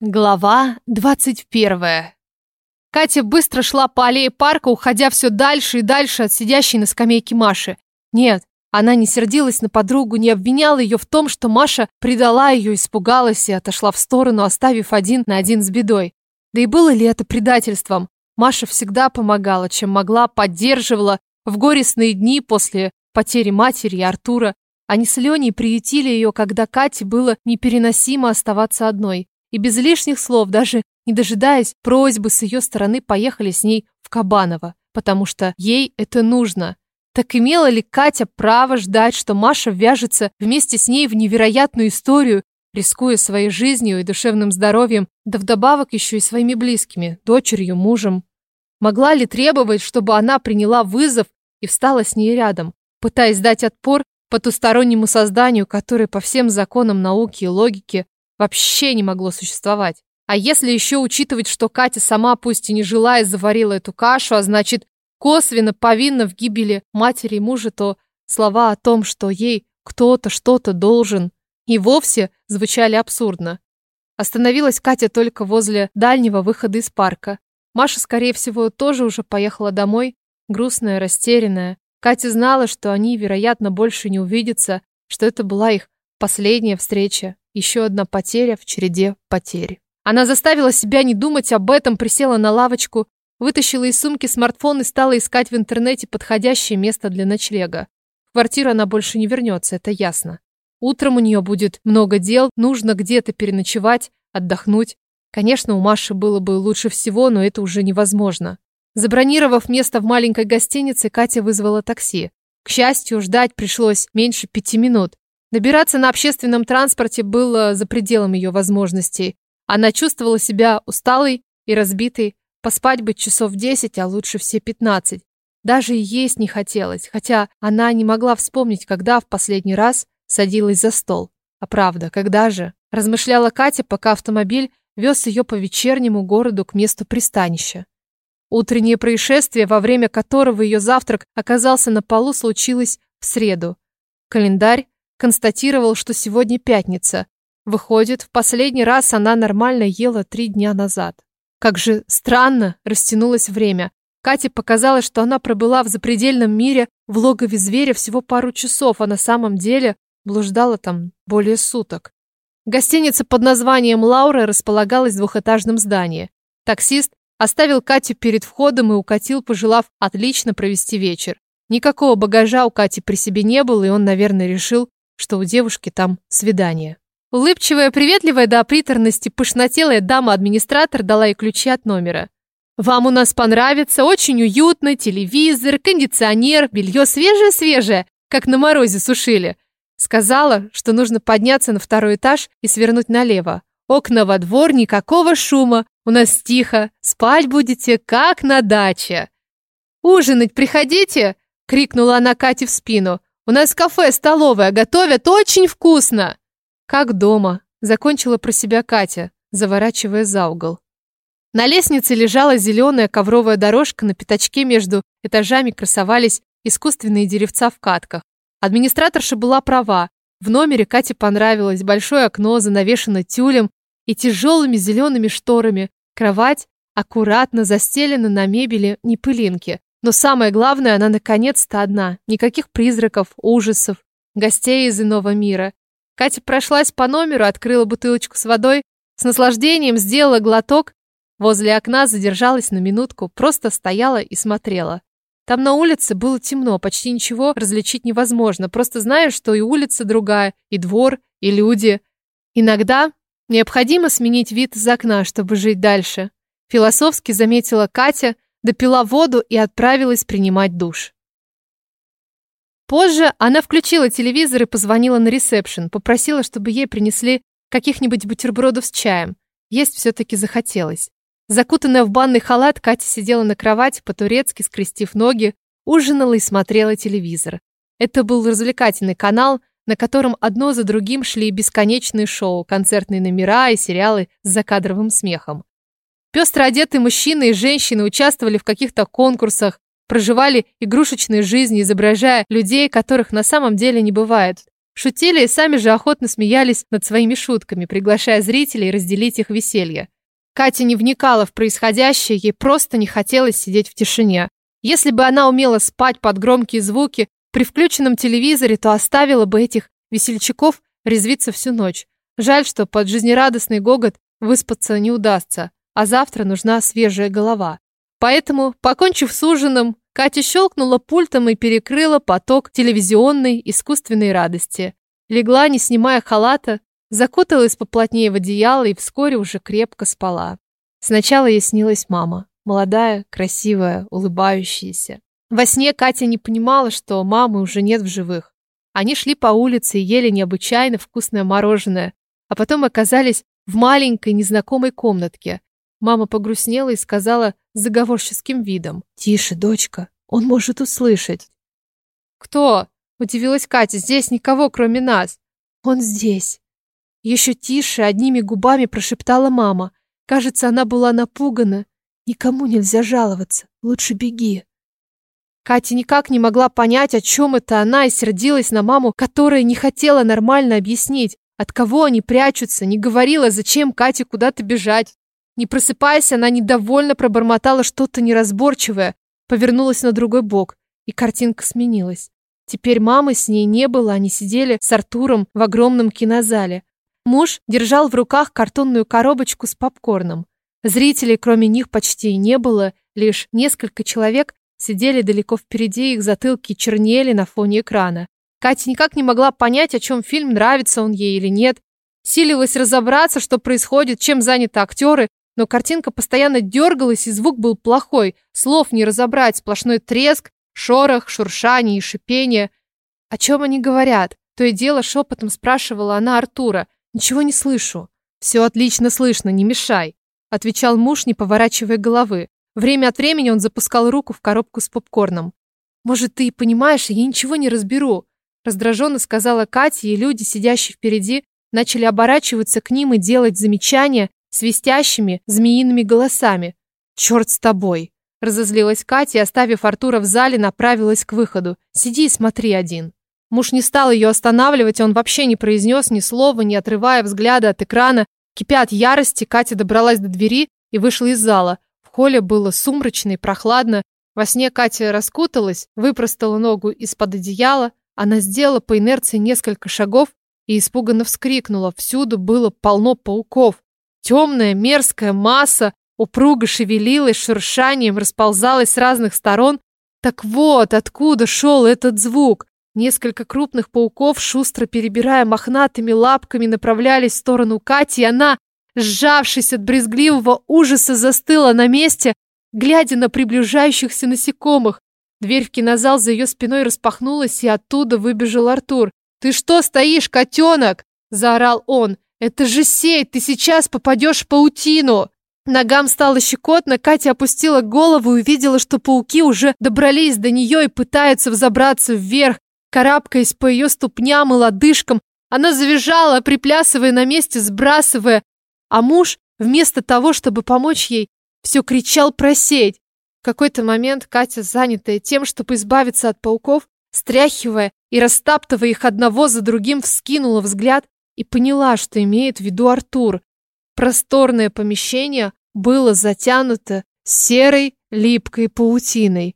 Глава двадцать первая. Катя быстро шла по аллее парка, уходя все дальше и дальше от сидящей на скамейке Маши. Нет, она не сердилась на подругу, не обвиняла ее в том, что Маша предала ее, испугалась и отошла в сторону, оставив один на один с бедой. Да и было ли это предательством? Маша всегда помогала, чем могла, поддерживала в горестные дни после потери матери и Артура. Они с Леней приютили ее, когда Кате было непереносимо оставаться одной и без лишних слов, даже не дожидаясь просьбы с ее стороны, поехали с ней в Кабаново, потому что ей это нужно. Так имела ли Катя право ждать, что Маша вяжется вместе с ней в невероятную историю, рискуя своей жизнью и душевным здоровьем, да вдобавок еще и своими близкими, дочерью, мужем? Могла ли требовать, чтобы она приняла вызов и встала с ней рядом, пытаясь дать отпор потустороннему созданию, которое по всем законам науки и логики вообще не могло существовать. А если еще учитывать, что Катя сама, пусть и не желая, заварила эту кашу, а значит, косвенно повинна в гибели матери и мужа, то слова о том, что ей кто-то что-то должен, и вовсе звучали абсурдно. Остановилась Катя только возле дальнего выхода из парка. Маша, скорее всего, тоже уже поехала домой, грустная, растерянная. Катя знала, что они, вероятно, больше не увидятся, что это была их последняя встреча. Еще одна потеря в череде потерь. Она заставила себя не думать об этом, присела на лавочку, вытащила из сумки смартфон и стала искать в интернете подходящее место для ночлега. В квартиру она больше не вернется, это ясно. Утром у нее будет много дел, нужно где-то переночевать, отдохнуть. Конечно, у Маши было бы лучше всего, но это уже невозможно. Забронировав место в маленькой гостинице, Катя вызвала такси. К счастью, ждать пришлось меньше пяти минут. Добираться на общественном транспорте было за пределом ее возможностей. Она чувствовала себя усталой и разбитой, поспать бы часов 10, а лучше все 15. Даже и есть не хотелось, хотя она не могла вспомнить, когда в последний раз садилась за стол. А правда, когда же? Размышляла Катя, пока автомобиль вез ее по вечернему городу к месту пристанища. Утреннее происшествие, во время которого ее завтрак оказался на полу, случилось в среду. Календарь констатировал, что сегодня пятница. Выходит, в последний раз она нормально ела три дня назад. Как же странно растянулось время. Кате показалось, что она пробыла в запредельном мире в логове зверя всего пару часов, а на самом деле блуждала там более суток. Гостиница под названием «Лаура» располагалась в двухэтажном здании. Таксист оставил Катю перед входом и укатил, пожелав отлично провести вечер. Никакого багажа у Кати при себе не было, и он, наверное, решил, что у девушки там свидание. Улыбчивая, приветливая до приторности, пышнотелая дама-администратор дала ей ключи от номера. «Вам у нас понравится, очень уютно, телевизор, кондиционер, белье свежее-свежее, как на морозе сушили». Сказала, что нужно подняться на второй этаж и свернуть налево. Окна во двор, никакого шума, у нас тихо, спать будете, как на даче. «Ужинать приходите!» — крикнула она Кате в спину. У нас кафе, столовая, готовят очень вкусно!» «Как дома», — закончила про себя Катя, заворачивая за угол. На лестнице лежала зеленая ковровая дорожка, на пятачке между этажами красовались искусственные деревца в катках. Администраторша была права. В номере Кате понравилось большое окно, занавешено тюлем и тяжелыми зелеными шторами. Кровать аккуратно застелена на мебели, не пылинки. Но самое главное, она наконец-то одна. Никаких призраков, ужасов, гостей из иного мира. Катя прошлась по номеру, открыла бутылочку с водой, с наслаждением сделала глоток, возле окна задержалась на минутку, просто стояла и смотрела. Там на улице было темно, почти ничего различить невозможно, просто знаешь, что и улица другая, и двор, и люди. Иногда необходимо сменить вид из окна, чтобы жить дальше. Философски заметила Катя, допила воду и отправилась принимать душ. Позже она включила телевизор и позвонила на ресепшн, попросила, чтобы ей принесли каких-нибудь бутербродов с чаем. Есть все-таки захотелось. Закутанная в банный халат, Катя сидела на кровати, по-турецки скрестив ноги, ужинала и смотрела телевизор. Это был развлекательный канал, на котором одно за другим шли бесконечные шоу, концертные номера и сериалы с закадровым смехом. Пестро одетые мужчины и женщины участвовали в каких-то конкурсах, проживали игрушечные жизни, изображая людей, которых на самом деле не бывает. шутили и сами же охотно смеялись над своими шутками, приглашая зрителей разделить их веселье. Катя не вникала в происходящее, ей просто не хотелось сидеть в тишине. Если бы она умела спать под громкие звуки при включенном телевизоре, то оставила бы этих весельчаков резвиться всю ночь. Жаль, что под жизнерадостный гогот выспаться не удастся, а завтра нужна свежая голова. Поэтому, покончив с ужином, Катя щелкнула пультом и перекрыла поток телевизионной искусственной радости. Легла, не снимая халата, закуталась поплотнее в одеяло и вскоре уже крепко спала. Сначала ей снилась мама. Молодая, красивая, улыбающаяся. Во сне Катя не понимала, что мамы уже нет в живых. Они шли по улице и ели необычайно вкусное мороженое, а потом оказались в маленькой незнакомой комнатке. Мама погрустнела и сказала с заговорческим видом. «Тише, дочка, он может услышать». «Кто?» – удивилась Катя. «Здесь никого, кроме нас». «Он здесь». Еще тише, одними губами прошептала мама. Кажется, она была напугана. «Никому нельзя жаловаться. Лучше беги». Катя никак не могла понять, о чем это она, и сердилась на маму, которая не хотела нормально объяснить, от кого они прячутся, не говорила, зачем Кате куда-то бежать. Не просыпаясь, она недовольно пробормотала что-то неразборчивое, повернулась на другой бок, и картинка сменилась. Теперь мамы с ней не было, они сидели с Артуром в огромном кинозале. Муж держал в руках картонную коробочку с попкорном. Зрителей, кроме них, почти не было, лишь несколько человек сидели далеко впереди, их затылки чернели на фоне экрана. Катя никак не могла понять, о чем фильм, нравится он ей или нет. Силилась разобраться, что происходит, чем заняты актеры, но картинка постоянно дергалась, и звук был плохой. Слов не разобрать, сплошной треск, шорох, шуршание и шипение. О чем они говорят? То и дело шепотом спрашивала она Артура. Ничего не слышу. Все отлично слышно, не мешай, отвечал муж, не поворачивая головы. Время от времени он запускал руку в коробку с попкорном. Может, ты и понимаешь, я ничего не разберу. Раздраженно сказала Катя, и люди, сидящие впереди, начали оборачиваться к ним и делать замечания свистящими змеиными голосами. «Черт с тобой!» Разозлилась Катя и, оставив Артура в зале, направилась к выходу. «Сиди и смотри один». Муж не стал ее останавливать, он вообще не произнес ни слова, не отрывая взгляда от экрана. Кипя от ярости, Катя добралась до двери и вышла из зала. В холле было сумрачно и прохладно. Во сне Катя раскуталась, выпростала ногу из-под одеяла, она сделала по инерции несколько шагов и испуганно вскрикнула. Всюду было полно пауков. Темная, мерзкая масса упруго шевелилась, шуршанием расползалась с разных сторон. Так вот, откуда шел этот звук. Несколько крупных пауков, шустро перебирая мохнатыми лапками, направлялись в сторону Кати, и она, сжавшись от брезгливого ужаса, застыла на месте, глядя на приближающихся насекомых. Дверь в кинозал за ее спиной распахнулась, и оттуда выбежал Артур. «Ты что стоишь, котенок?» – заорал он. «Это же сеть, ты сейчас попадешь в паутину!» Ногам стало щекотно, Катя опустила голову и увидела, что пауки уже добрались до нее и пытаются взобраться вверх, карабкаясь по ее ступням и лодыжкам. Она завизжала, приплясывая на месте, сбрасывая. А муж, вместо того, чтобы помочь ей, все кричал про сеть. В какой-то момент Катя, занятая тем, чтобы избавиться от пауков, стряхивая и растаптывая их одного за другим, вскинула взгляд и поняла, что имеет в виду Артур. Просторное помещение было затянуто серой липкой паутиной.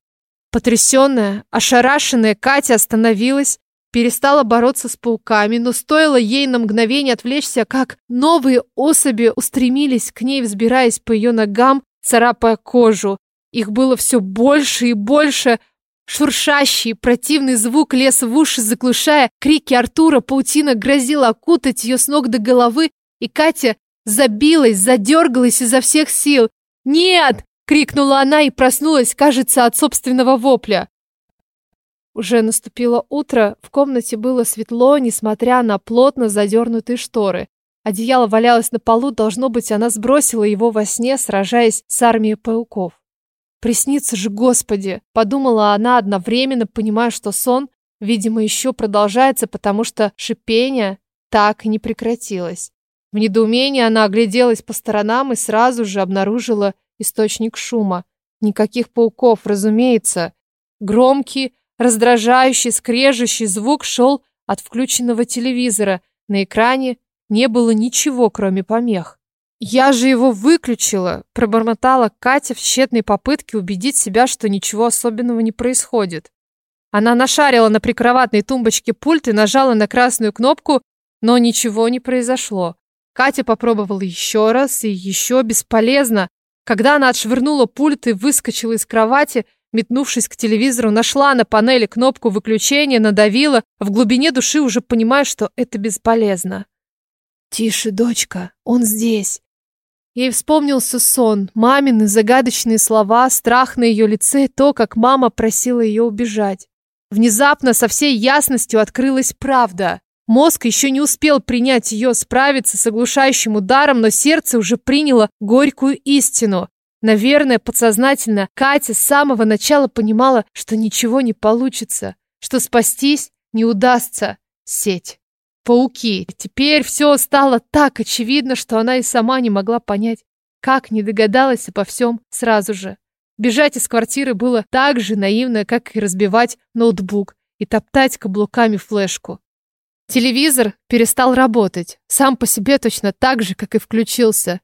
Потрясенная, ошарашенная Катя остановилась, перестала бороться с пауками, но стоило ей на мгновение отвлечься, как новые особи устремились к ней, взбираясь по ее ногам, царапая кожу. Их было все больше и больше. Шуршащий, противный звук лез в уши, заглушая крики Артура. Паутина грозила окутать ее с ног до головы, и Катя забилась, задергалась изо всех сил. «Нет!» — крикнула она и проснулась, кажется, от собственного вопля. Уже наступило утро, в комнате было светло, несмотря на плотно задернутые шторы. Одеяло валялось на полу, должно быть, она сбросила его во сне, сражаясь с армией пауков. Приснится же, Господи! Подумала она одновременно, понимая, что сон, видимо, еще продолжается, потому что шипение так и не прекратилось. В недоумении она огляделась по сторонам и сразу же обнаружила источник шума. Никаких пауков, разумеется. Громкий, раздражающий, скрежущий звук шел от включенного телевизора. На экране не было ничего, кроме помех. «Я же его выключила!» – пробормотала Катя в тщетной попытке убедить себя, что ничего особенного не происходит. Она нашарила на прикроватной тумбочке пульт и нажала на красную кнопку, но ничего не произошло. Катя попробовала еще раз и еще бесполезно. Когда она отшвырнула пульт и выскочила из кровати, метнувшись к телевизору, нашла на панели кнопку выключения, надавила, в глубине души уже понимая, что это бесполезно. «Тише, дочка, он здесь. Ей вспомнился сон, мамины загадочные слова, страх на ее лице, то, как мама просила ее убежать. Внезапно со всей ясностью открылась правда. Мозг еще не успел принять ее, справиться с оглушающим ударом, но сердце уже приняло горькую истину. Наверное, подсознательно Катя с самого начала понимала, что ничего не получится, что спастись не удастся. Сеть. Пауки. Теперь все стало так очевидно, что она и сама не могла понять, как не догадалась обо всем сразу же. Бежать из квартиры было так же наивно, как и разбивать ноутбук и топтать каблуками флешку. Телевизор перестал работать, сам по себе точно так же, как и включился.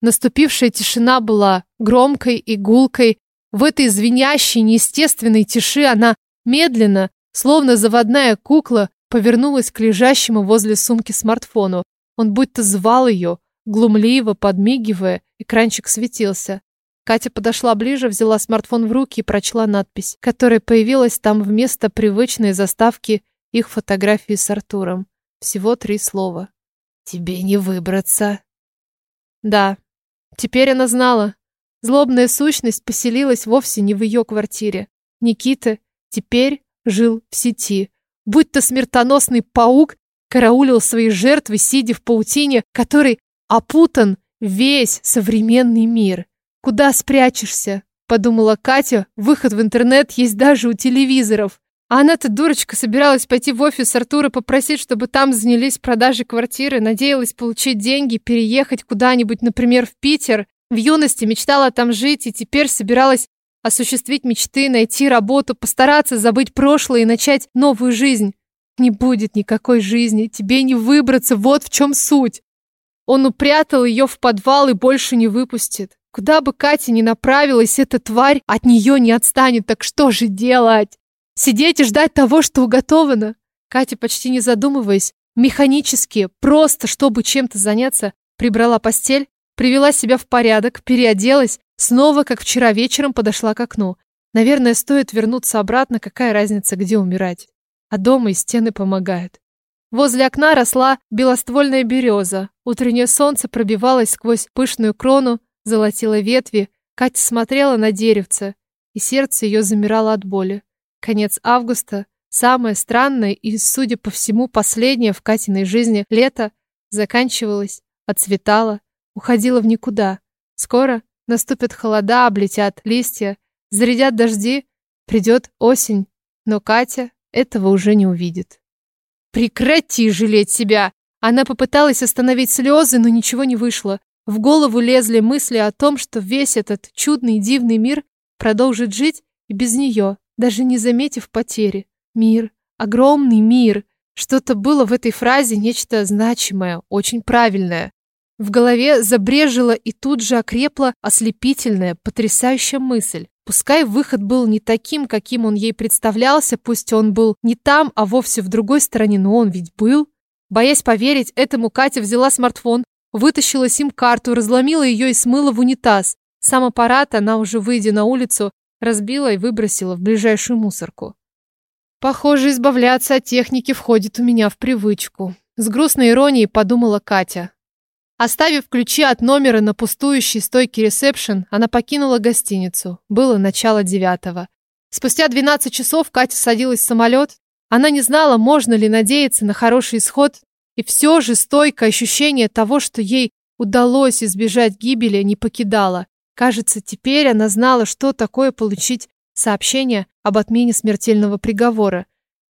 Наступившая тишина была громкой и гулкой. В этой звенящей, неестественной тиши она медленно, словно заводная кукла, повернулась к лежащему возле сумки смартфону. Он будто звал ее, глумливо подмигивая, экранчик светился. Катя подошла ближе, взяла смартфон в руки и прочла надпись, которая появилась там вместо привычной заставки их фотографии с Артуром. Всего три слова. «Тебе не выбраться». Да, теперь она знала. Злобная сущность поселилась вовсе не в ее квартире. Никита теперь жил в сети, будто смертоносный паук караулил свои жертвы, сидя в паутине, которой опутан весь современный мир. Куда спрячешься? Подумала Катя, выход в интернет есть даже у телевизоров. А она-то, дурочка, собиралась пойти в офис Артура попросить, чтобы там занялись продажей квартиры, надеялась получить деньги, переехать куда-нибудь, например, в Питер. В юности мечтала там жить и теперь собиралась осуществить мечты, найти работу, постараться забыть прошлое и начать новую жизнь. Не будет никакой жизни, тебе не выбраться, вот в чем суть. Он упрятал ее в подвал и больше не выпустит. Куда бы Катя ни направилась, эта тварь от нее не отстанет, так что же делать? Сидеть и ждать того, что уготовано? Катя, почти не задумываясь, механически, просто чтобы чем-то заняться, прибрала постель, привела себя в порядок, переоделась Снова, как вчера вечером, подошла к окну. Наверное, стоит вернуться обратно, какая разница, где умирать. А дома и стены помогают. Возле окна росла белоствольная береза. Утреннее солнце пробивалось сквозь пышную крону, золотило ветви. Катя смотрела на деревце, и сердце ее замирало от боли. Конец августа, самое странное и, судя по всему, последнее в Катиной жизни лето, заканчивалось, отцветало, уходило в никуда. Скоро Наступят холода, облетят листья, зарядят дожди, придет осень. Но Катя этого уже не увидит. Прекрати жалеть себя! Она попыталась остановить слезы, но ничего не вышло. В голову лезли мысли о том, что весь этот чудный дивный мир продолжит жить и без нее, даже не заметив потери. Мир, огромный мир. Что-то было в этой фразе, нечто значимое, очень правильное. В голове забрежила и тут же окрепла ослепительная, потрясающая мысль. Пускай выход был не таким, каким он ей представлялся, пусть он был не там, а вовсе в другой стороне, но он ведь был. Боясь поверить этому, Катя взяла смартфон, вытащила сим-карту, разломила ее и смыла в унитаз. Сам аппарат она, уже выйдя на улицу, разбила и выбросила в ближайшую мусорку. Похоже, избавляться от техники входит у меня в привычку. С грустной иронией подумала Катя. Оставив ключи от номера на пустующей стойке ресепшн, она покинула гостиницу. Было начало девятого. Спустя 12 часов Катя садилась в самолет. Она не знала, можно ли надеяться на хороший исход, и все же стойкое ощущение того, что ей удалось избежать гибели, не покидало. Кажется, теперь она знала, что такое получить сообщение об отмене смертельного приговора.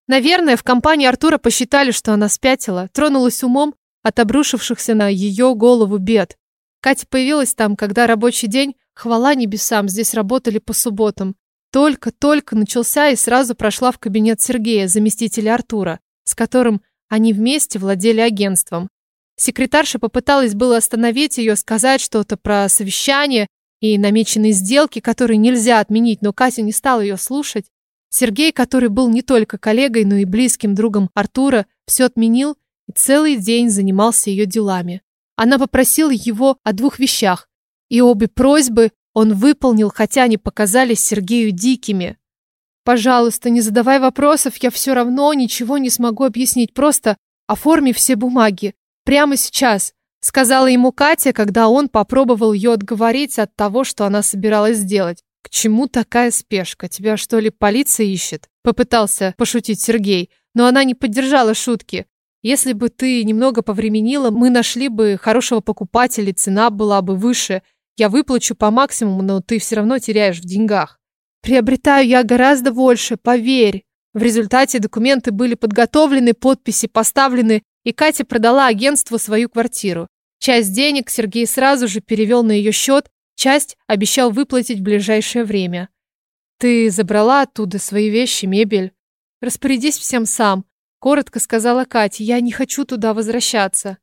Наверное, в компании Артура посчитали, что она спятила, тронулась умом от обрушившихся на ее голову бед. Катя появилась там, когда рабочий день, хвала небесам, здесь работали по субботам. Только-только начался и сразу прошла в кабинет Сергея, заместителя Артура. с которым они вместе владели агентством. Секретарша попыталась было остановить ее, сказать что-то про совещание и намеченные сделки, которые нельзя отменить, но Катя не стала ее слушать. Сергей, который был не только коллегой, но и близким другом Артура, все отменил и целый день занимался ее делами. Она попросила его о двух вещах, и обе просьбы он выполнил, хотя они показались Сергею дикими. «Пожалуйста, не задавай вопросов, я все равно ничего не смогу объяснить, просто оформи все бумаги. Прямо сейчас», — сказала ему Катя, когда он попробовал ее отговорить от того, что она собиралась сделать. «К чему такая спешка? Тебя, что ли, полиция ищет?» Попытался пошутить Сергей, но она не поддержала шутки. «Если бы ты немного повременила, мы нашли бы хорошего покупателя, цена была бы выше. Я выплачу по максимуму, но ты все равно теряешь в деньгах. Приобретаю я гораздо больше, поверь. В результате документы были подготовлены, подписи поставлены, и Катя продала агентству свою квартиру. Часть денег Сергей сразу же перевел на ее счет, часть обещал выплатить в ближайшее время. Ты забрала оттуда свои вещи, мебель. Распорядись всем сам, коротко сказала Катя. Я не хочу туда возвращаться.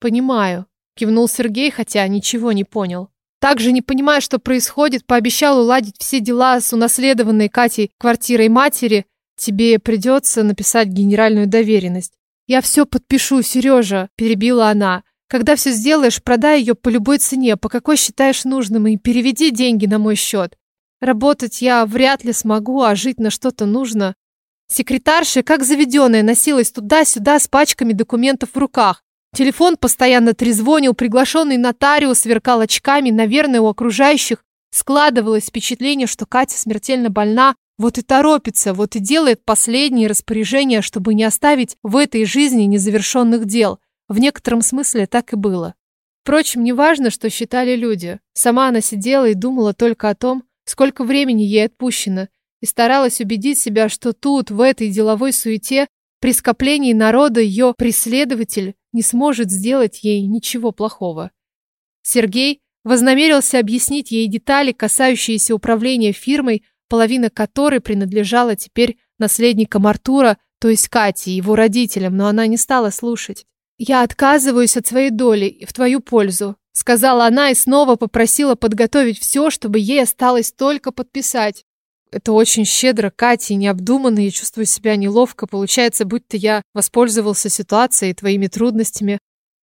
Понимаю, кивнул Сергей, хотя ничего не понял. Также, не понимая, что происходит, пообещал уладить все дела с унаследованной Катей квартирой матери. Тебе придется написать генеральную доверенность. Я все подпишу, Сережа, перебила она. Когда все сделаешь, продай ее по любой цене, по какой считаешь нужным, и переведи деньги на мой счет. Работать я вряд ли смогу, а жить на что-то нужно. Секретарша, как заведенная, носилась туда-сюда с пачками документов в руках. Телефон постоянно трезвонил, приглашенный нотариус сверкал очками, наверное, у окружающих складывалось впечатление, что Катя смертельно больна, вот и торопится, вот и делает последние распоряжения, чтобы не оставить в этой жизни незавершенных дел. В некотором смысле так и было. Впрочем, неважно, что считали люди. Сама она сидела и думала только о том, сколько времени ей отпущено, и старалась убедить себя, что тут, в этой деловой суете, при скоплении народа ее преследователь не сможет сделать ей ничего плохого. Сергей вознамерился объяснить ей детали, касающиеся управления фирмой, половина которой принадлежала теперь наследникам Артура, то есть Кате, его родителям, но она не стала слушать. «Я отказываюсь от своей доли в твою пользу», сказала она и снова попросила подготовить все, чтобы ей осталось только подписать. Это очень щедро, Катя, необдуманно, я чувствую себя неловко. Получается, будто я воспользовался ситуацией и твоими трудностями.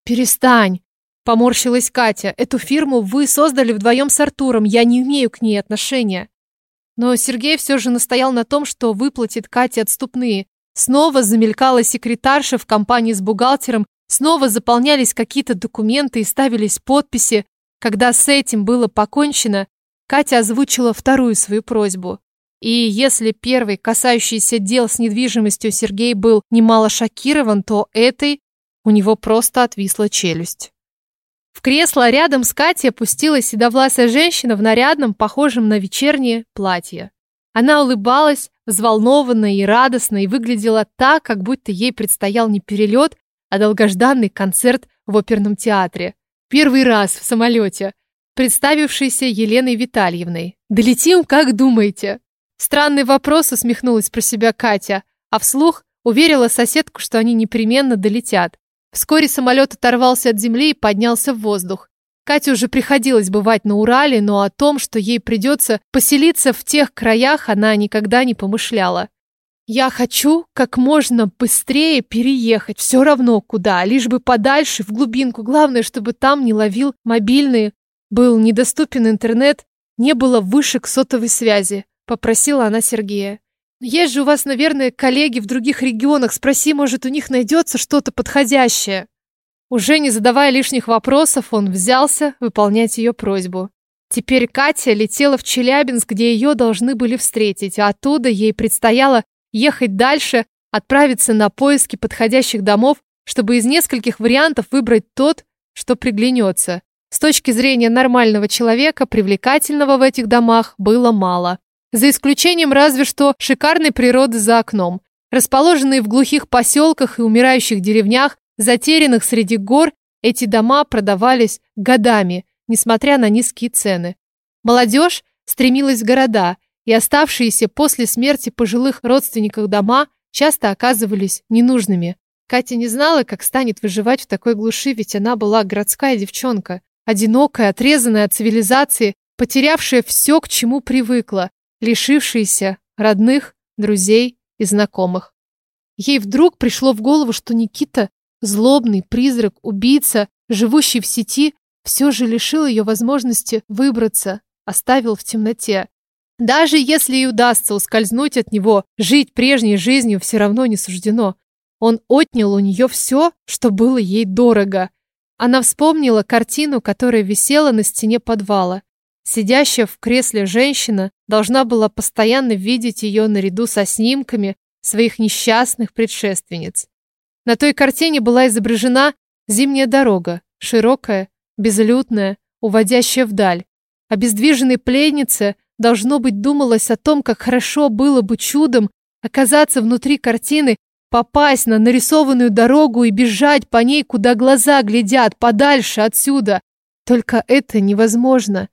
Перестань, поморщилась Катя. Эту фирму вы создали вдвоем с Артуром, я не имею к ней отношения. Но Сергей все же настоял на том, что выплатит Кате отступные. Снова замелькала секретарша в компании с бухгалтером, снова заполнялись какие-то документы и ставились подписи. Когда с этим было покончено, Катя озвучила вторую свою просьбу. И если первый, касающийся дел с недвижимостью, Сергей был немало шокирован, то этой у него просто отвисла челюсть. В кресло рядом с Катей опустилась седовласая женщина в нарядном, похожем на вечернее, платье. Она улыбалась, взволнованно и радостно, и выглядела так, как будто ей предстоял не перелет, а долгожданный концерт в оперном театре. Первый раз в самолете, представившийся Еленой Витальевной. «Долетим, как думаете?» Странный вопрос, усмехнулась про себя Катя, а вслух уверила соседку, что они непременно долетят. Вскоре самолет оторвался от земли и поднялся в воздух. Кате уже приходилось бывать на Урале, но о том, что ей придется поселиться в тех краях, она никогда не помышляла. Я хочу как можно быстрее переехать, все равно куда, лишь бы подальше, в глубинку. Главное, чтобы там не ловил мобильные, был недоступен интернет, не было вышек сотовой связи. Попросила она Сергея. Есть же у вас, наверное, коллеги в других регионах. Спроси, может, у них найдется что-то подходящее. Уже не задавая лишних вопросов, он взялся выполнять ее просьбу. Теперь Катя летела в Челябинск, где ее должны были встретить, а оттуда ей предстояло ехать дальше, отправиться на поиски подходящих домов, чтобы из нескольких вариантов выбрать тот, что приглянется. С точки зрения нормального человека, привлекательного в этих домах было мало. За исключением разве что шикарной природы за окном. Расположенные в глухих поселках и умирающих деревнях, затерянных среди гор, эти дома продавались годами, несмотря на низкие цены. Молодежь стремилась в города, и оставшиеся после смерти пожилых родственников дома часто оказывались ненужными. Катя не знала, как станет выживать в такой глуши, ведь она была городская девчонка, одинокая, отрезанная от цивилизации, потерявшая все, к чему привыкла, лишившаяся родных, друзей и знакомых. Ей вдруг пришло в голову, что Никита, злобный призрак, убийца, живущий в сети, все же лишил ее возможности выбраться, оставил в темноте. Даже если и удастся ускользнуть от него, жить прежней жизнью все равно не суждено. Он отнял у нее все, что было ей дорого. Она вспомнила картину, которая висела на стене подвала. Сидящая в кресле женщина должна была постоянно видеть ее наряду со снимками своих несчастных предшественниц. На той картине была изображена зимняя дорога, широкая, безлюдная, уводящая вдаль. Обездвиженной пленнице, должно быть, думалось о том, как хорошо было бы чудом оказаться внутри картины Попасть на нарисованную дорогу и бежать по ней, куда глаза глядят, подальше отсюда. Только это невозможно.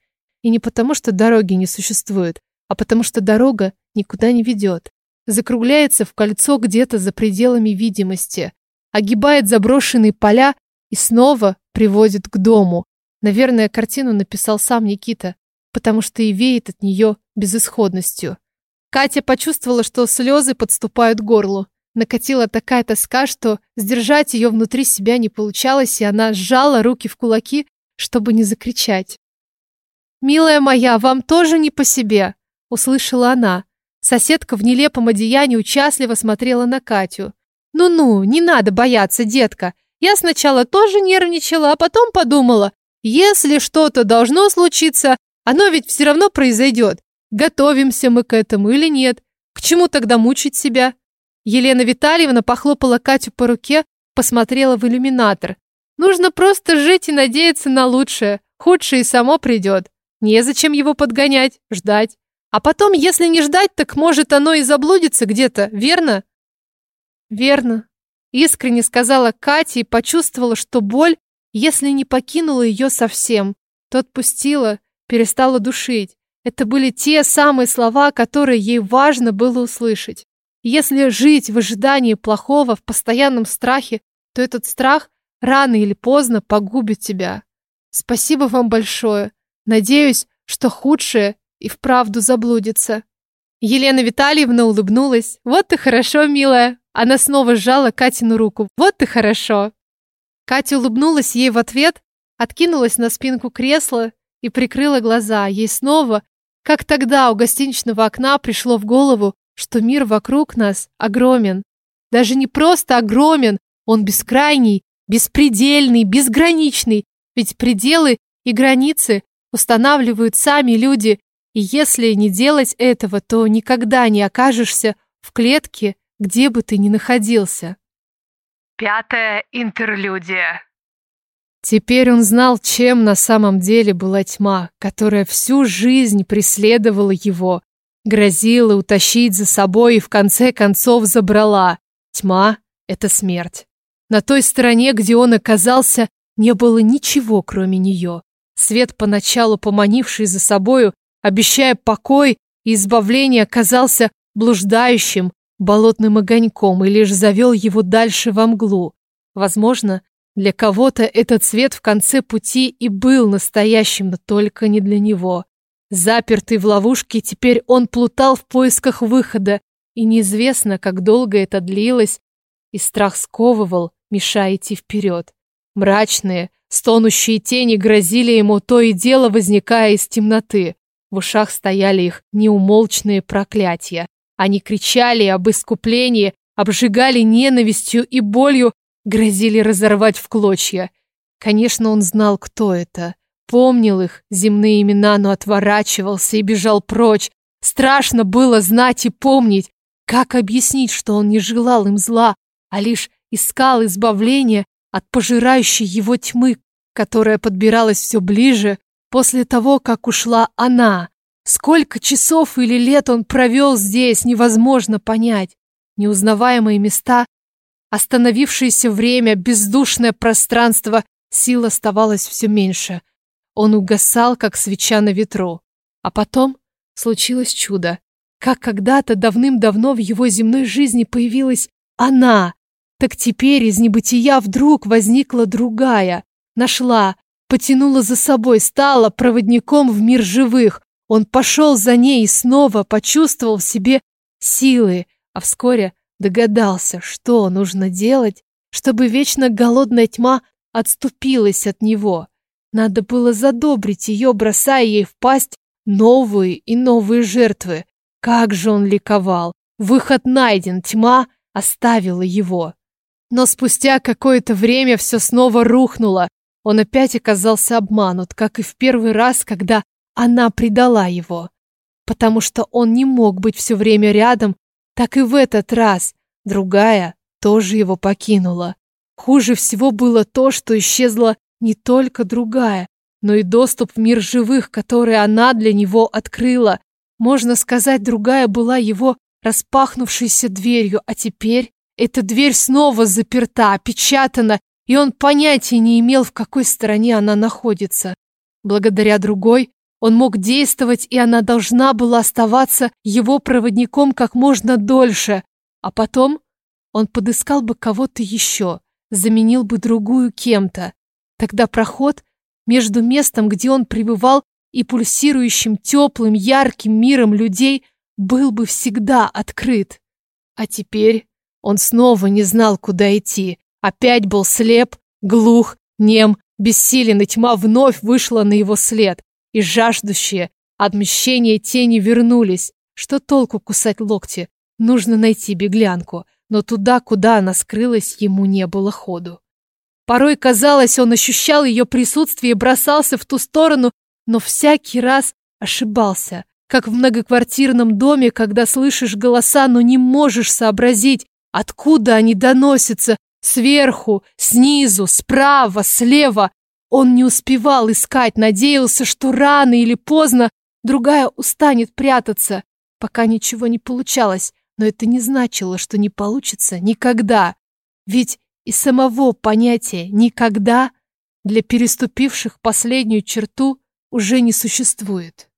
И не потому, что дороги не существует, а потому, что дорога никуда не ведет. Закругляется в кольцо где-то за пределами видимости. Огибает заброшенные поля и снова приводит к дому. Наверное, картину написал сам Никита, потому что и веет от нее безысходностью. Катя почувствовала, что слезы подступают к горлу. Накатила такая тоска, что сдержать ее внутри себя не получалось, и она сжала руки в кулаки, чтобы не закричать. «Милая моя, вам тоже не по себе!» — услышала она. Соседка в нелепом одеянии участливо смотрела на Катю. «Ну-ну, не надо бояться, детка. Я сначала тоже нервничала, а потом подумала, если что-то должно случиться, оно ведь все равно произойдет. Готовимся мы к этому или нет? К чему тогда мучить себя?» Елена Витальевна похлопала Катю по руке, посмотрела в иллюминатор. Нужно просто жить и надеяться на лучшее. Худшее и само придет. Незачем его подгонять, ждать. А потом, если не ждать, так может оно и заблудится где-то, верно? Верно. Искренне сказала Катя и почувствовала, что боль, если не покинула ее совсем, то отпустила, перестала душить. Это были те самые слова, которые ей важно было услышать. Если жить в ожидании плохого, в постоянном страхе, то этот страх рано или поздно погубит тебя. Спасибо вам большое. Надеюсь, что худшее и вправду заблудится. Елена Витальевна улыбнулась. Вот ты хорошо, милая. Она снова сжала Катину руку. Вот ты хорошо. Катя улыбнулась ей в ответ, откинулась на спинку кресла и прикрыла глаза. Ей снова, как тогда у гостиничного окна, пришло в голову, что мир вокруг нас огромен. Даже не просто огромен, он бескрайний, беспредельный, безграничный. Ведь пределы и границы устанавливают сами люди, и если не делать этого, то никогда не окажешься в клетке, где бы ты ни находился. Пятая интерлюдия. Теперь он знал, чем на самом деле была тьма, которая всю жизнь преследовала его, Грозила утащить за собой и в конце концов забрала. Тьма — это смерть. На той стороне, где он оказался, не было ничего, кроме нее. Свет, поначалу поманивший за собою, обещая покой и избавление, оказался блуждающим, болотным огоньком и лишь завел его дальше во мглу. Возможно, для кого-то этот свет в конце пути и был настоящим, но только не для него. Запертый в ловушке, теперь он плутал в поисках выхода, и неизвестно, как долго это длилось, и страх сковывал, мешая идти вперед. Мрачные, стонущие тени грозили ему то и дело, возникая из темноты. В ушах стояли их неумолчные проклятия. Они кричали об искуплении, обжигали ненавистью и болью, грозили разорвать в клочья. Конечно, он знал, кто это. Помнил их, земные имена, но отворачивался и бежал прочь. Страшно было знать и помнить, как объяснить, что он не желал им зла, а лишь искал избавления от пожирающей его тьмы, которая подбиралась все ближе после того, как ушла она. Сколько часов или лет он провел здесь, невозможно понять. Неузнаваемые места, остановившееся время, бездушное пространство, сил оставалось все меньше – он угасал, как свеча на ветру. А потом случилось чудо. как когда-то давным-давно в его земной жизни появилась она, так теперь из небытия вдруг возникла другая, нашла, потянула за собой, стала проводником в мир живых. Он пошел за ней и снова почувствовал в себе силы, а вскоре догадался, что нужно делать, чтобы вечно голодная тьма отступилась от него. Надо было задобрить ее, бросая ей в пасть новые и новые жертвы. Как же он ликовал! Выход найден, тьма оставила его. Но спустя какое-то время все снова рухнуло. Он опять оказался обманут, как и в первый раз, когда она предала его. Потому что он не мог быть все время рядом, так и в этот раз другая тоже его покинула. Хуже всего было то, что исчезла не только другая, но и доступ в мир живых, который она для него открыла. Можно сказать, другая была его распахнувшейся дверью, а теперь эта дверь снова заперта, опечатана, и он понятия не имел, в какой стороне она находится. Благодаря другой он мог действовать, и она должна была оставаться его проводником как можно дольше, а потом он подыскал бы кого-то еще, заменил бы другую кем-то. Тогда проход между местом, где он пребывал, и пульсирующим теплым, ярким миром людей был бы всегда открыт. А теперь он снова не знал, куда идти. Опять был слеп, глух, нем, бессилен, и тьма вновь вышла на его след. И жаждущие отмщения тени вернулись. Что толку кусать локти? Нужно найти беглянку. Но туда, куда она скрылась, ему не было ходу. Порой казалось, он ощущал ее присутствие и бросался в ту сторону, но всякий раз ошибался. Как в многоквартирном доме, когда слышишь голоса, но не можешь сообразить, откуда они доносятся, сверху, снизу, справа, слева. Он не успевал искать, надеялся, что рано или поздно другая устанет прятаться, пока ничего не получалось. Но это не значило, что не получится никогда. Ведь и самого понятия «никогда» для переступивших последнюю черту уже не существует.